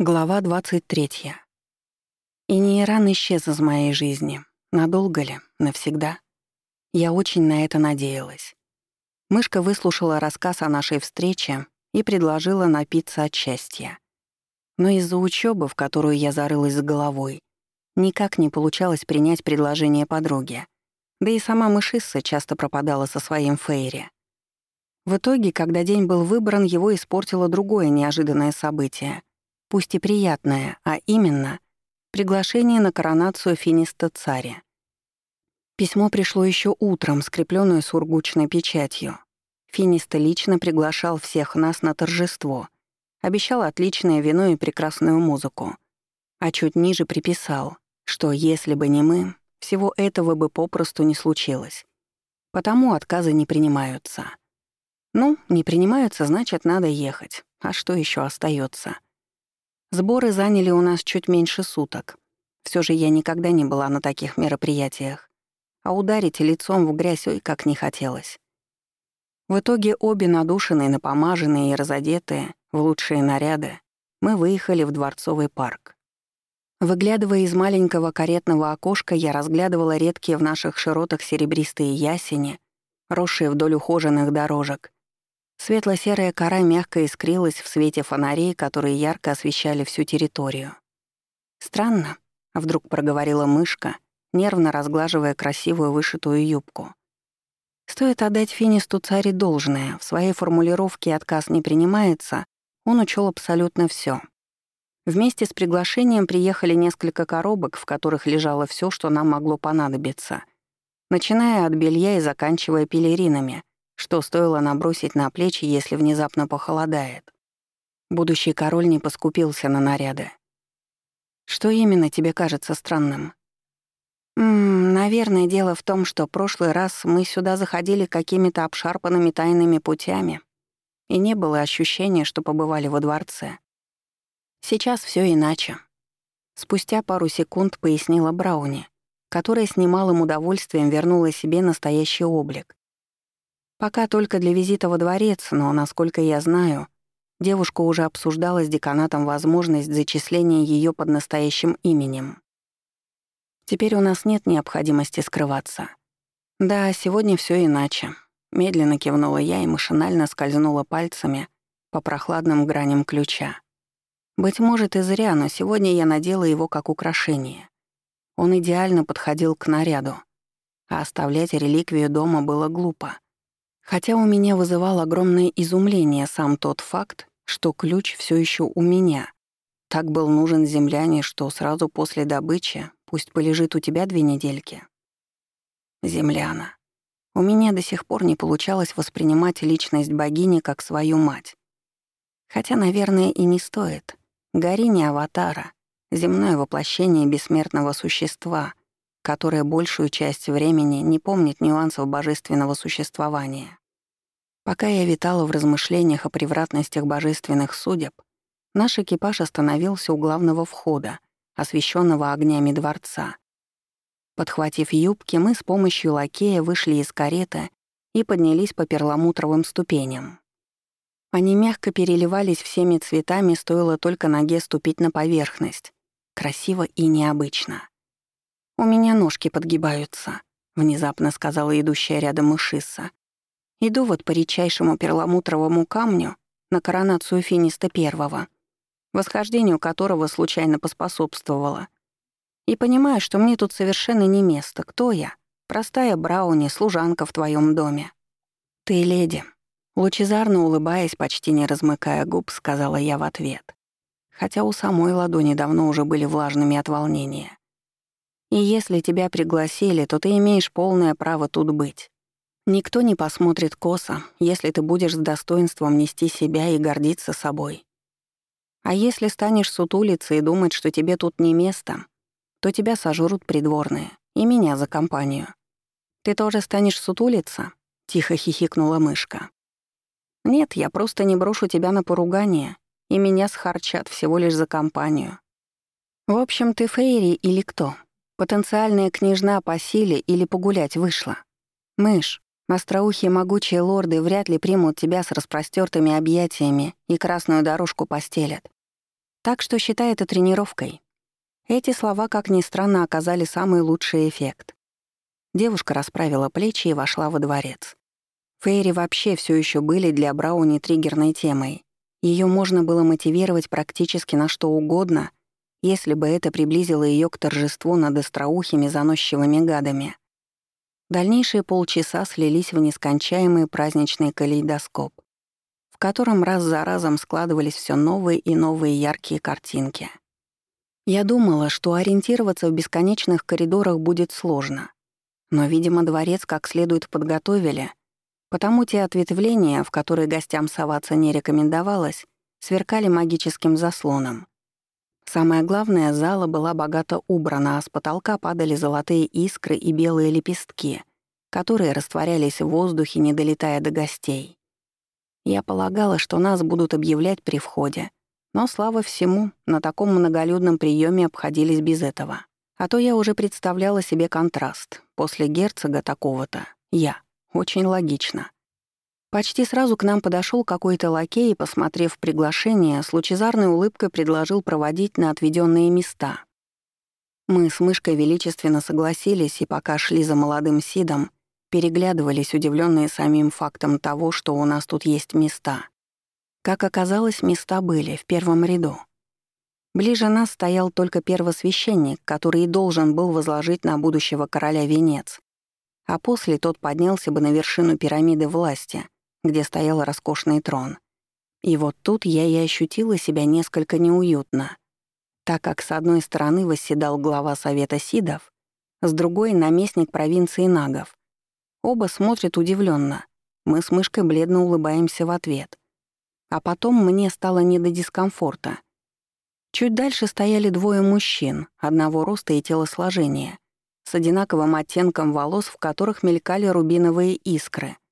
Глава 23. И Нейран исчез из моей жизни. Надолго ли? Навсегда? Я очень на это надеялась. Мышка выслушала рассказ о нашей встрече и предложила напиться от счастья. Но из-за учебы, в которую я зарылась с головой, никак не получалось принять предложение подруги. Да и сама мышисса часто пропадала со своим Фейри. В итоге, когда день был выбран, его испортило другое неожиданное событие — пусть и приятное, а именно приглашение на коронацию финиста царя. Письмо пришло еще утром, скрепленное сургучной печатью. Финиста лично приглашал всех нас на торжество, обещал отличное вино и прекрасную музыку, а чуть ниже приписал, что если бы не мы, всего этого бы попросту не случилось. Потому отказы не принимаются. Ну, не принимаются, значит, надо ехать. А что еще остается? Сборы заняли у нас чуть меньше суток. Все же я никогда не была на таких мероприятиях. А ударить лицом в грязь ой как не хотелось. В итоге обе надушенные, напомаженные и разодетые, в лучшие наряды, мы выехали в Дворцовый парк. Выглядывая из маленького каретного окошка, я разглядывала редкие в наших широтах серебристые ясени, росшие вдоль ухоженных дорожек, Светло-серая кора мягко искрилась в свете фонарей, которые ярко освещали всю территорию. «Странно», — вдруг проговорила мышка, нервно разглаживая красивую вышитую юбку. Стоит отдать Финисту царе должное, в своей формулировке отказ не принимается, он учел абсолютно все. Вместе с приглашением приехали несколько коробок, в которых лежало все, что нам могло понадобиться, начиная от белья и заканчивая пелеринами — что стоило набросить на плечи, если внезапно похолодает. Будущий король не поскупился на наряды. Что именно тебе кажется странным? Ммм, наверное, дело в том, что прошлый раз мы сюда заходили какими-то обшарпанными тайными путями, и не было ощущения, что побывали во дворце. Сейчас все иначе. Спустя пару секунд пояснила Брауни, которая с немалым удовольствием вернула себе настоящий облик, Пока только для визита во дворец, но, насколько я знаю, девушка уже обсуждала с деканатом возможность зачисления ее под настоящим именем. Теперь у нас нет необходимости скрываться. Да, сегодня все иначе. Медленно кивнула я и машинально скользнула пальцами по прохладным граням ключа. Быть может, и зря, но сегодня я надела его как украшение. Он идеально подходил к наряду, а оставлять реликвию дома было глупо. Хотя у меня вызывал огромное изумление сам тот факт, что ключ все еще у меня. Так был нужен земляне, что сразу после добычи пусть полежит у тебя две недельки. Земляна. У меня до сих пор не получалось воспринимать личность богини как свою мать. Хотя, наверное, и не стоит. Гори не аватара, земное воплощение бессмертного существа — которая большую часть времени не помнит нюансов божественного существования. Пока я витала в размышлениях о превратностях божественных судеб, наш экипаж остановился у главного входа, освещенного огнями дворца. Подхватив юбки, мы с помощью лакея вышли из кареты и поднялись по перламутровым ступеням. Они мягко переливались всеми цветами, стоило только ноге ступить на поверхность. Красиво и необычно. «У меня ножки подгибаются», — внезапно сказала идущая рядом Ишисса. «Иду вот по редчайшему перламутровому камню на коронацию Финиста Первого, восхождению которого случайно поспособствовала. И понимаю, что мне тут совершенно не место. Кто я? Простая Брауни, служанка в твоем доме. Ты леди». Лучезарно улыбаясь, почти не размыкая губ, сказала я в ответ. Хотя у самой ладони давно уже были влажными от волнения. И если тебя пригласили, то ты имеешь полное право тут быть. Никто не посмотрит косо, если ты будешь с достоинством нести себя и гордиться собой. А если станешь сутулиться и думать, что тебе тут не место, то тебя сожрут придворные, и меня за компанию. Ты тоже станешь сутулиться?» — тихо хихикнула мышка. «Нет, я просто не брошу тебя на поругание, и меня схарчат всего лишь за компанию. В общем, ты Фейри или кто? Потенциальная княжна по силе или погулять вышла. Мышь, остроухие могучие лорды вряд ли примут тебя с распростертыми объятиями и красную дорожку постелят. Так что считай это тренировкой. Эти слова, как ни странно, оказали самый лучший эффект. Девушка расправила плечи и вошла во дворец. Фейри вообще все еще были для Брауни триггерной темой. Ее можно было мотивировать практически на что угодно, если бы это приблизило ее к торжеству над остроухими заносчивыми гадами. Дальнейшие полчаса слились в нескончаемый праздничный калейдоскоп, в котором раз за разом складывались все новые и новые яркие картинки. Я думала, что ориентироваться в бесконечных коридорах будет сложно. Но, видимо, дворец как следует подготовили, потому те ответвления, в которые гостям соваться не рекомендовалось, сверкали магическим заслоном. Самое главное, зала была богато убрана, а с потолка падали золотые искры и белые лепестки, которые растворялись в воздухе, не долетая до гостей. Я полагала, что нас будут объявлять при входе, но, слава всему, на таком многолюдном приеме обходились без этого. А то я уже представляла себе контраст. После герцога такого-то — я. Очень логично. Почти сразу к нам подошел какой-то лакей и, посмотрев приглашение, с лучезарной улыбкой предложил проводить на отведенные места. Мы с мышкой величественно согласились, и пока шли за молодым Сидом, переглядывались, удивленные самим фактом того, что у нас тут есть места. Как оказалось, места были в первом ряду. Ближе нас стоял только первосвященник, который и должен был возложить на будущего короля венец. А после тот поднялся бы на вершину пирамиды власти, где стоял роскошный трон. И вот тут я и ощутила себя несколько неуютно, так как с одной стороны восседал глава Совета Сидов, с другой — наместник провинции Нагов. Оба смотрят удивленно. Мы с мышкой бледно улыбаемся в ответ. А потом мне стало не до дискомфорта. Чуть дальше стояли двое мужчин, одного роста и телосложения, с одинаковым оттенком волос, в которых мелькали рубиновые искры —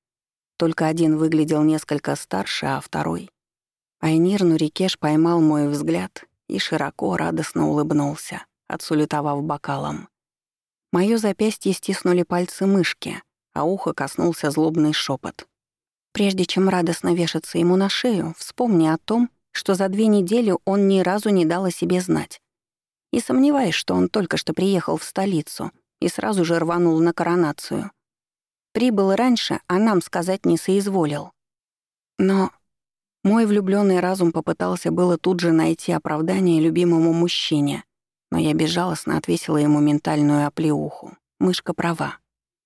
только один выглядел несколько старше, а второй... Айнир Нурикеш поймал мой взгляд и широко, радостно улыбнулся, отсулютовав бокалом. Моё запястье стиснули пальцы мышки, а ухо коснулся злобный шепот. Прежде чем радостно вешаться ему на шею, вспомни о том, что за две недели он ни разу не дал о себе знать. И сомневаюсь, что он только что приехал в столицу и сразу же рванул на коронацию — Прибыл раньше, а нам сказать не соизволил. Но мой влюбленный разум попытался было тут же найти оправдание любимому мужчине, но я безжалостно отвесила ему ментальную оплеуху. Мышка права.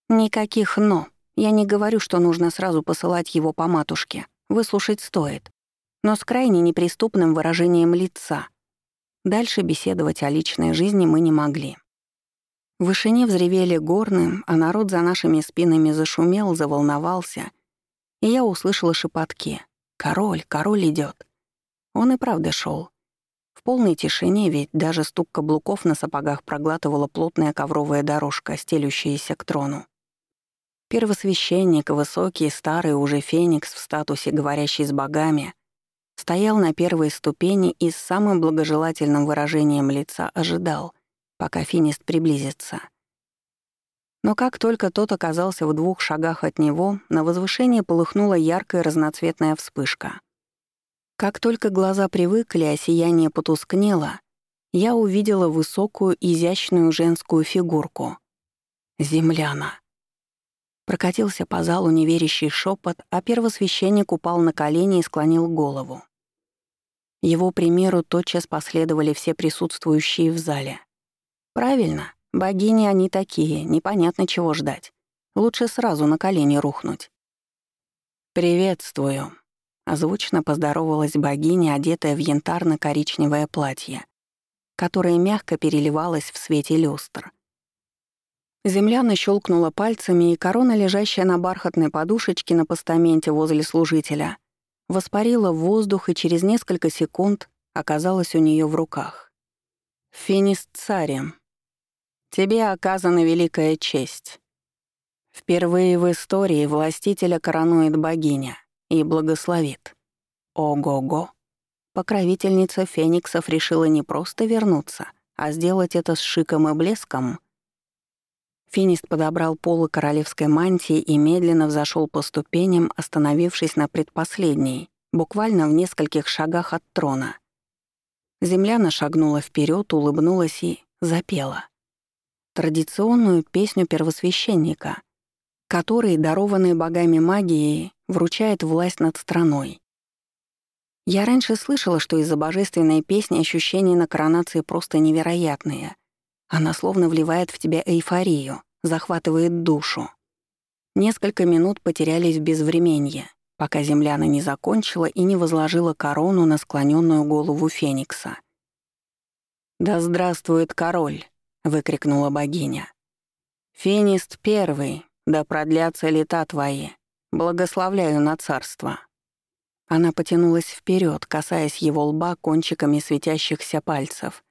Никаких «но». Я не говорю, что нужно сразу посылать его по матушке. Выслушать стоит. Но с крайне неприступным выражением лица. Дальше беседовать о личной жизни мы не могли. В вышине взревели горны, а народ за нашими спинами зашумел, заволновался, и я услышала шепотки. «Король, король идет. Он и правда шел. В полной тишине, ведь даже стук каблуков на сапогах проглатывала плотная ковровая дорожка, стелющаяся к трону. Первосвященник, высокий, старый уже феникс в статусе говорящий с богами, стоял на первой ступени и с самым благожелательным выражением лица ожидал, пока финист приблизится. Но как только тот оказался в двух шагах от него, на возвышение полыхнула яркая разноцветная вспышка. Как только глаза привыкли, а сияние потускнело, я увидела высокую, изящную женскую фигурку. Земляна. Прокатился по залу неверящий шепот, а первосвященник упал на колени и склонил голову. Его примеру тотчас последовали все присутствующие в зале. Правильно, богини они такие, непонятно чего ждать. Лучше сразу на колени рухнуть. «Приветствую», — озвучно поздоровалась богиня, одетая в янтарно-коричневое платье, которое мягко переливалось в свете люстр. Земляна щелкнула пальцами, и корона, лежащая на бархатной подушечке на постаменте возле служителя, воспарила в воздух и через несколько секунд оказалась у нее в руках. «Финист царем», Тебе оказана великая честь. Впервые в истории властителя коронует богиня и благословит. Ого-го. Покровительница фениксов решила не просто вернуться, а сделать это с шиком и блеском. Финист подобрал полы королевской мантии и медленно взошел по ступеням, остановившись на предпоследней, буквально в нескольких шагах от трона. Земляна шагнула вперед, улыбнулась и запела. Традиционную песню первосвященника, который, дарованный богами магией, вручает власть над страной. Я раньше слышала, что из-за божественной песни ощущения на коронации просто невероятные. Она словно вливает в тебя эйфорию, захватывает душу. Несколько минут потерялись в безвременье, пока земляна не закончила и не возложила корону на склоненную голову Феникса. «Да здравствует король!» — выкрикнула богиня. «Фенист первый, да продлятся лета твои, благословляю на царство». Она потянулась вперед, касаясь его лба кончиками светящихся пальцев,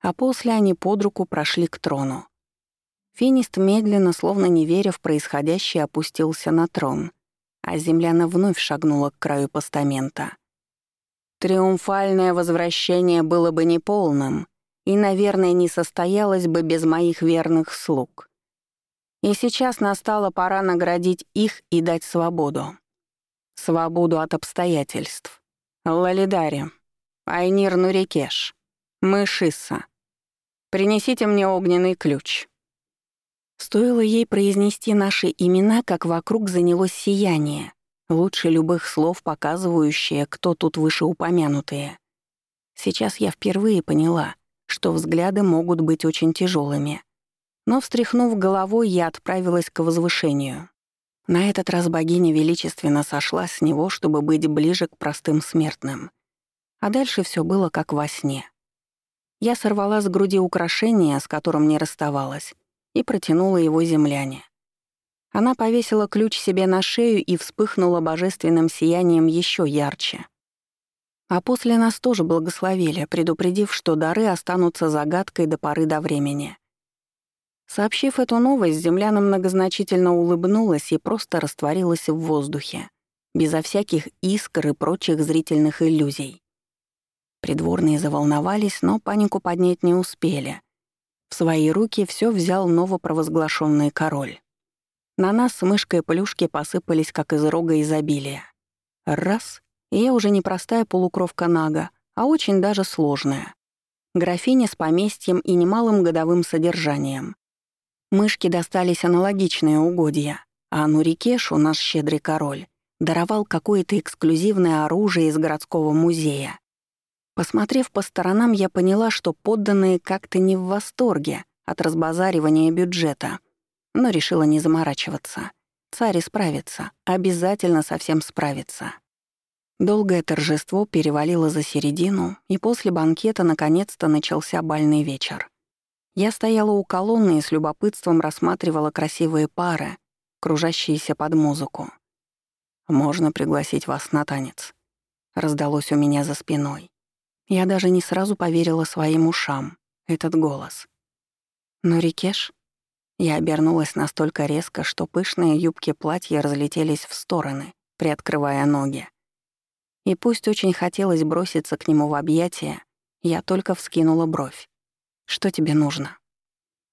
а после они под руку прошли к трону. Финист медленно, словно не веря в происходящее, опустился на трон, а земляна вновь шагнула к краю постамента. «Триумфальное возвращение было бы неполным и, наверное, не состоялось бы без моих верных слуг. И сейчас настала пора наградить их и дать свободу. Свободу от обстоятельств. Лалидари, Айнир Нурикеш, Мышиса. Принесите мне огненный ключ». Стоило ей произнести наши имена, как вокруг занялось сияние, лучше любых слов, показывающее, кто тут вышеупомянутые. Сейчас я впервые поняла, что взгляды могут быть очень тяжелыми. Но, встряхнув головой, я отправилась к возвышению. На этот раз богиня величественно сошла с него, чтобы быть ближе к простым смертным. А дальше все было как во сне. Я сорвала с груди украшение, с которым не расставалась, и протянула его земляне. Она повесила ключ себе на шею и вспыхнула божественным сиянием еще ярче. А после нас тоже благословили, предупредив, что дары останутся загадкой до поры до времени. Сообщив эту новость, земляна многозначительно улыбнулась и просто растворилась в воздухе, безо всяких искр и прочих зрительных иллюзий. Придворные заволновались, но панику поднять не успели — в свои руки все взял новопровозглашенный король. На нас с мышкой плюшки посыпались, как из рога изобилия. Раз — и я уже не простая полукровка Нага, а очень даже сложная. Графиня с поместьем и немалым годовым содержанием. Мышке достались аналогичные угодья, а Нурикешу, наш щедрый король, даровал какое-то эксклюзивное оружие из городского музея. Посмотрев по сторонам, я поняла, что подданные как-то не в восторге от разбазаривания бюджета, но решила не заморачиваться. Царь справится, обязательно совсем справится. Долгое торжество перевалило за середину, и после банкета наконец-то начался бальный вечер. Я стояла у колонны и с любопытством рассматривала красивые пары, кружащиеся под музыку. «Можно пригласить вас на танец», — раздалось у меня за спиной. Я даже не сразу поверила своим ушам. Этот голос. «Но Рикеш?» Я обернулась настолько резко, что пышные юбки платья разлетелись в стороны, приоткрывая ноги. И пусть очень хотелось броситься к нему в объятия, я только вскинула бровь. «Что тебе нужно?»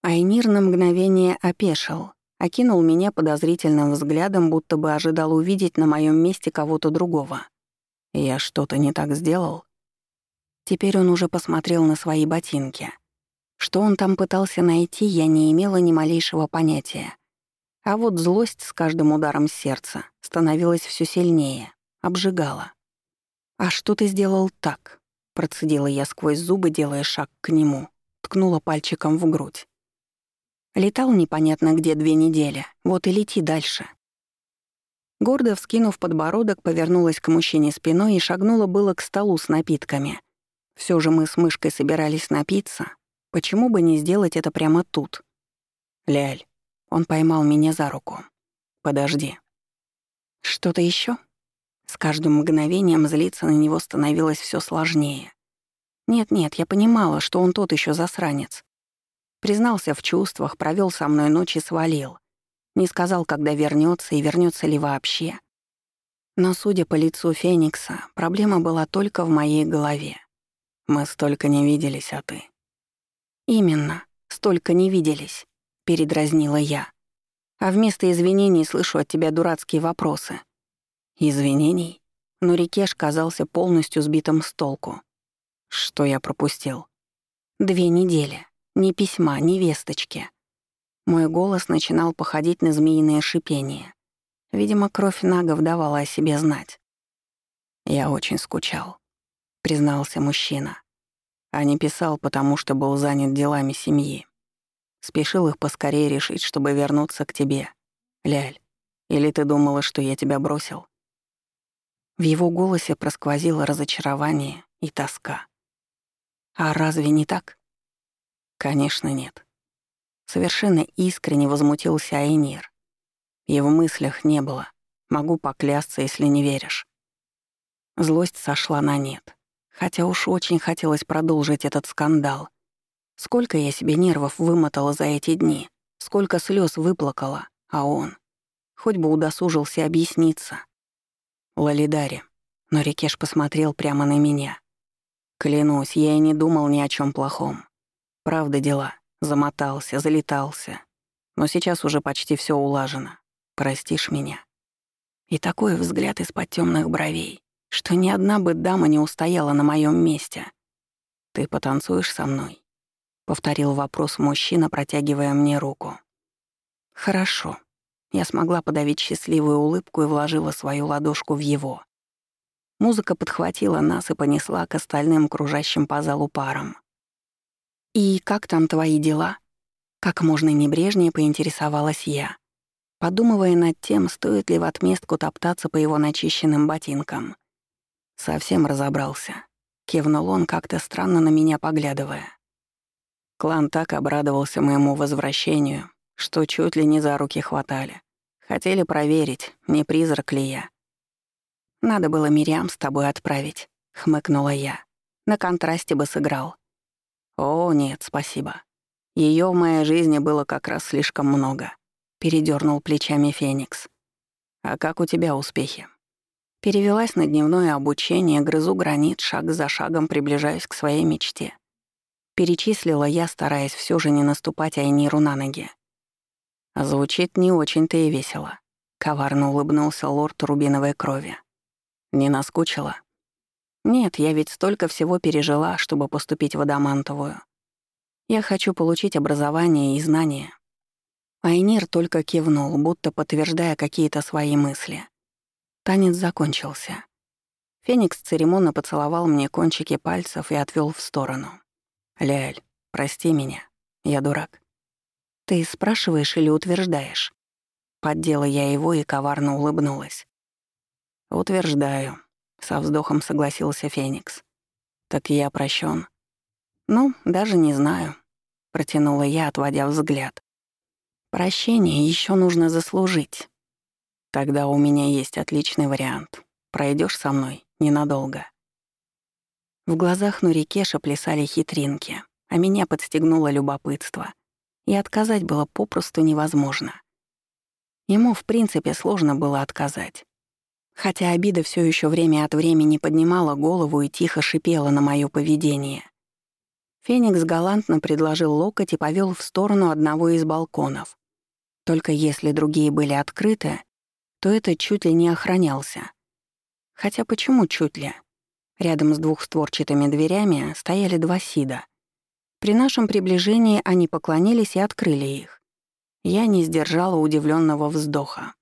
Айнир на мгновение опешил, окинул меня подозрительным взглядом, будто бы ожидал увидеть на моем месте кого-то другого. «Я что-то не так сделал?» Теперь он уже посмотрел на свои ботинки. Что он там пытался найти, я не имела ни малейшего понятия. А вот злость с каждым ударом сердца становилась все сильнее, обжигала. «А что ты сделал так?» — процедила я сквозь зубы, делая шаг к нему, ткнула пальчиком в грудь. Летал непонятно где две недели, вот и лети дальше. Гордо вскинув подбородок, повернулась к мужчине спиной и шагнула было к столу с напитками. Все же мы с мышкой собирались напиться. Почему бы не сделать это прямо тут? Ляль, он поймал меня за руку. Подожди. Что-то еще? С каждым мгновением злиться на него становилось все сложнее. Нет-нет, я понимала, что он тот еще засранец. Признался в чувствах, провел со мной ночь и свалил. Не сказал, когда вернется и вернется ли вообще. Но, судя по лицу Феникса, проблема была только в моей голове. Мы столько не виделись, а ты? Именно, столько не виделись, передразнила я. А вместо извинений слышу от тебя дурацкие вопросы. Извинений? Но Рикеш казался полностью сбитым с толку. Что я пропустил? Две недели. Ни письма, ни весточки. Мой голос начинал походить на змеиное шипение. Видимо, кровь нагов давала о себе знать. «Я очень скучал», — признался мужчина. А не писал, потому что был занят делами семьи. Спешил их поскорее решить, чтобы вернуться к тебе. Ляль, или ты думала, что я тебя бросил?» В его голосе просквозило разочарование и тоска. «А разве не так?» «Конечно, нет». Совершенно искренне возмутился Айнир. И в мыслях не было. Могу поклясться, если не веришь. Злость сошла на нет. Хотя уж очень хотелось продолжить этот скандал. Сколько я себе нервов вымотала за эти дни, сколько слез выплакала, а он... Хоть бы удосужился объясниться. Лалидари. Но Рикеш посмотрел прямо на меня. Клянусь, я и не думал ни о чем плохом. Правда дела. Замотался, залетался. Но сейчас уже почти все улажено. Простишь меня. И такой взгляд из-под темных бровей, что ни одна бы дама не устояла на моем месте. Ты потанцуешь со мной? Повторил вопрос мужчина, протягивая мне руку. Хорошо. Я смогла подавить счастливую улыбку и вложила свою ладошку в его. Музыка подхватила нас и понесла к остальным кружащим по залу парам. «И как там твои дела?» Как можно небрежнее поинтересовалась я, подумывая над тем, стоит ли в отместку топтаться по его начищенным ботинкам. Совсем разобрался. Кивнул он, как-то странно на меня поглядывая. Клан так обрадовался моему возвращению, что чуть ли не за руки хватали. Хотели проверить, не призрак ли я. «Надо было Мириам с тобой отправить», — хмыкнула я. «На контрасте бы сыграл». «О, нет, спасибо. Ее в моей жизни было как раз слишком много», — передернул плечами Феникс. «А как у тебя успехи?» Перевелась на дневное обучение, грызу гранит, шаг за шагом приближаюсь к своей мечте. Перечислила я, стараясь все же не наступать Айниру на ноги. Звучит не очень-то и весело. Коварно улыбнулся лорд рубиновой крови. Не наскучила? Нет, я ведь столько всего пережила, чтобы поступить в Адамантовую. Я хочу получить образование и знания. Айнир только кивнул, будто подтверждая какие-то свои мысли. Танец закончился. Феникс церемонно поцеловал мне кончики пальцев и отвел в сторону. «Ляль, прости меня, я дурак. «Ты спрашиваешь или утверждаешь?» Поддела я его и коварно улыбнулась. «Утверждаю», — со вздохом согласился Феникс. «Так я прощен. «Ну, даже не знаю», — протянула я, отводя взгляд. «Прощение еще нужно заслужить. Тогда у меня есть отличный вариант. Пройдешь со мной ненадолго». В глазах Нурикеша плясали хитринки, а меня подстегнуло любопытство — и отказать было попросту невозможно. Ему, в принципе, сложно было отказать. Хотя обида все еще время от времени поднимала голову и тихо шипела на мое поведение. Феникс галантно предложил локоть и повел в сторону одного из балконов. Только если другие были открыты, то это чуть ли не охранялся. Хотя почему чуть ли? Рядом с двухстворчатыми дверями стояли два сида — при нашем приближении они поклонились и открыли их. Я не сдержала удивленного вздоха.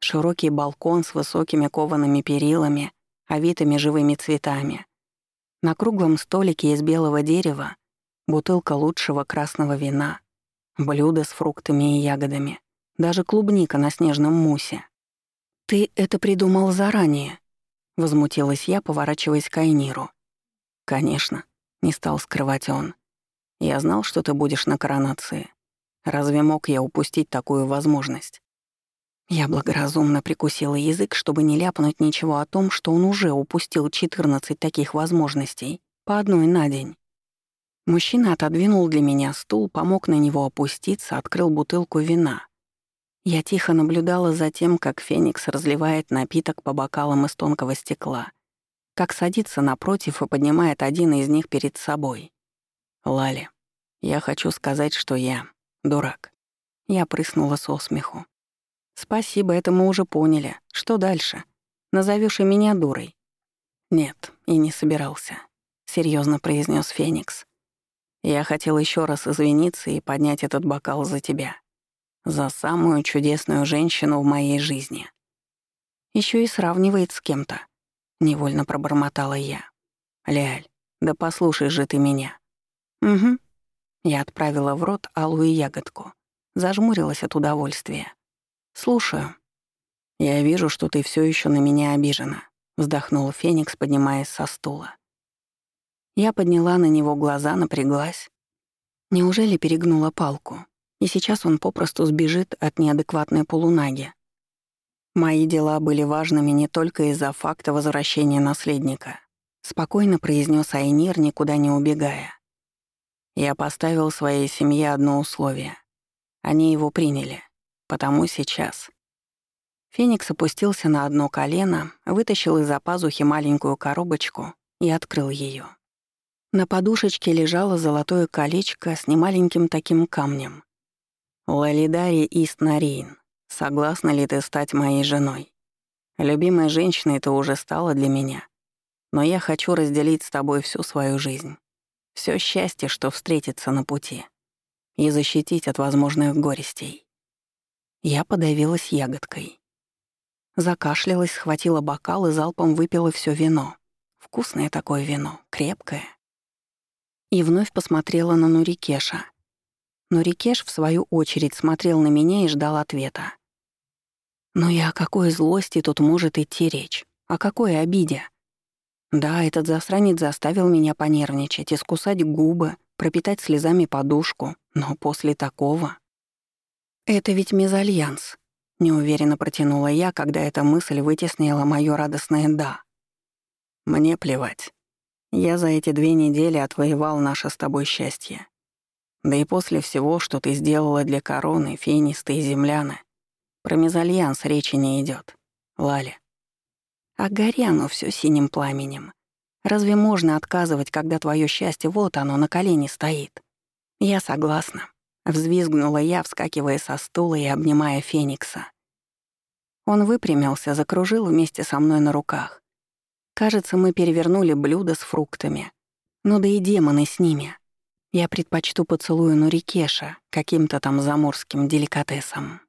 Широкий балкон с высокими коваными перилами, овитыми живыми цветами. На круглом столике из белого дерева бутылка лучшего красного вина, блюдо с фруктами и ягодами, даже клубника на снежном мусе. «Ты это придумал заранее?» — возмутилась я, поворачиваясь к Айниру. «Конечно», — не стал скрывать он. Я знал, что ты будешь на коронации. Разве мог я упустить такую возможность? Я благоразумно прикусила язык, чтобы не ляпнуть ничего о том, что он уже упустил 14 таких возможностей, по одной на день. Мужчина отодвинул для меня стул, помог на него опуститься, открыл бутылку вина. Я тихо наблюдала за тем, как Феникс разливает напиток по бокалам из тонкого стекла, как садится напротив и поднимает один из них перед собой. Лали, я хочу сказать, что я дурак. Я прыснула со смеху. Спасибо, это мы уже поняли. Что дальше? Назовешь и меня дурой? Нет, и не собирался. серьезно произнес Феникс. «Я хотел еще раз извиниться и поднять этот бокал за тебя. За самую чудесную женщину в моей жизни». Еще и сравнивает с кем-то. Невольно пробормотала я. «Ляль, да послушай же ты меня». «Угу». Я отправила в рот алую ягодку. Зажмурилась от удовольствия. «Слушаю». «Я вижу, что ты все еще на меня обижена», — вздохнул Феникс, поднимаясь со стула. Я подняла на него глаза, напряглась. Неужели перегнула палку? И сейчас он попросту сбежит от неадекватной полунаги. Мои дела были важными не только из-за факта возвращения наследника. Спокойно произнес Айнир, никуда не убегая. Я поставил своей семье одно условие. Они его приняли. Потому сейчас. Феникс опустился на одно колено, вытащил из-за пазухи маленькую коробочку и открыл ее. На подушечке лежало золотое колечко с немаленьким таким камнем. «Лалидари Истнарин, согласна ли ты стать моей женой? Любимой женщиной ты уже стала для меня, но я хочу разделить с тобой всю свою жизнь, все счастье, что встретится на пути, и защитить от возможных горестей». Я подавилась ягодкой. Закашлялась, схватила бокал и залпом выпила все вино. Вкусное такое вино, крепкое. И вновь посмотрела на Нурикеша. Нурикеш, в свою очередь, смотрел на меня и ждал ответа. Но и о какой злости тут может идти речь? О какой обиде? Да, этот засранец заставил меня понервничать, искусать губы, пропитать слезами подушку, но после такого... Это ведь мезальянс. Неуверенно протянула я, когда эта мысль вытеснила моё радостное «да». Мне плевать. Я за эти две недели отвоевал наше с тобой счастье. Да и после всего, что ты сделала для короны, фенисты и земляны, про мезальянс речи не идет. Лаля. А горя оно всё синим пламенем. Разве можно отказывать, когда твое счастье вот оно на колени стоит? Я согласна. Взвизгнула я, вскакивая со стула и обнимая Феникса. Он выпрямился, закружил вместе со мной на руках. Кажется, мы перевернули блюдо с фруктами. Ну да и демоны с ними. Я предпочту поцелую Нурикеша каким-то там заморским деликатесом.